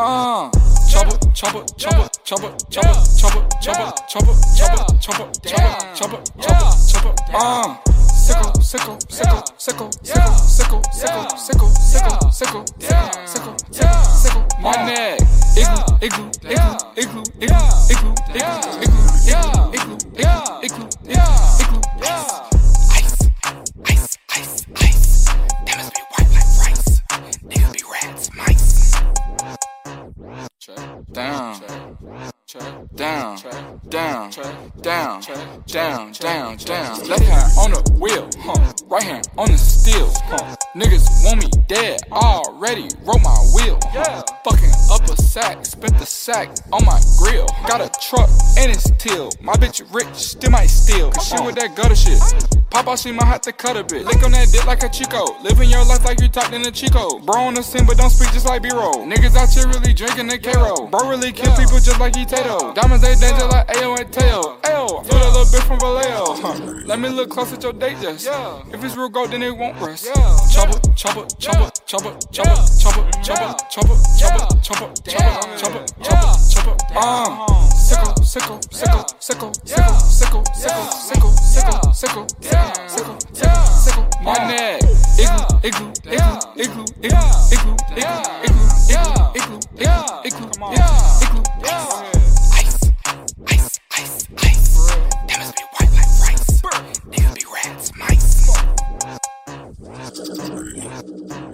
Uh, chopper, chopper, chopper, chopper, chopper, chopper, chopper, chopper, chopper, chopper, chopper, chopper, chopper, uh. Sickle, sickle, sickle, sickle, sickle, sickle, sickle, sickle, sickle, sickle, sickle, sickle, my neck. Igloo, igloo, igloo, igloo, igloo, igloo, igloo, igloo, igloo, igloo, igloo, igloo. Ice, ice, ice, ice. Diamonds be white like rice. Niggas be rats, mice. Down, down, down, down, down, down, down, down. Left hand on the wheel, huh? Right hand on the steel, huh? Niggas want me dead already. Wrote my wheel, huh? Fucking up a sack, spent the sack on my grill. Got a truck and it's till. My bitch rich, still might steal. Cause shit with that gutter shit. Pop out, she might have to cut a bit. Lick on that dick like a Chico. Living your life like you talked in a Chico. Bro on the scene, but don't speak just like B-roll. Niggas out here really drinking the K-roll. Bro really kill people just like he Tato. Diamonds they danger like Ayo and Teo. Ayo, feel a little bit from Vallejo. Let me look close at your date just. If it's real gold, then it won't rest. Chopper, chopper, chopper, chopper, chopper, chopper, chopper, chopper, chopper, chopper, chopper, chopper, chopper. Uh, sickle, sickle, sickle, sickle, sickle, sickle, sickle, sickle, sickle, sickle, sickle, sickle, sickle. My neck. Igloo, igloo, igloo, igloo, igloo, igloo, igloo, igloo, igloo, igloo, igloo, igloo. あ!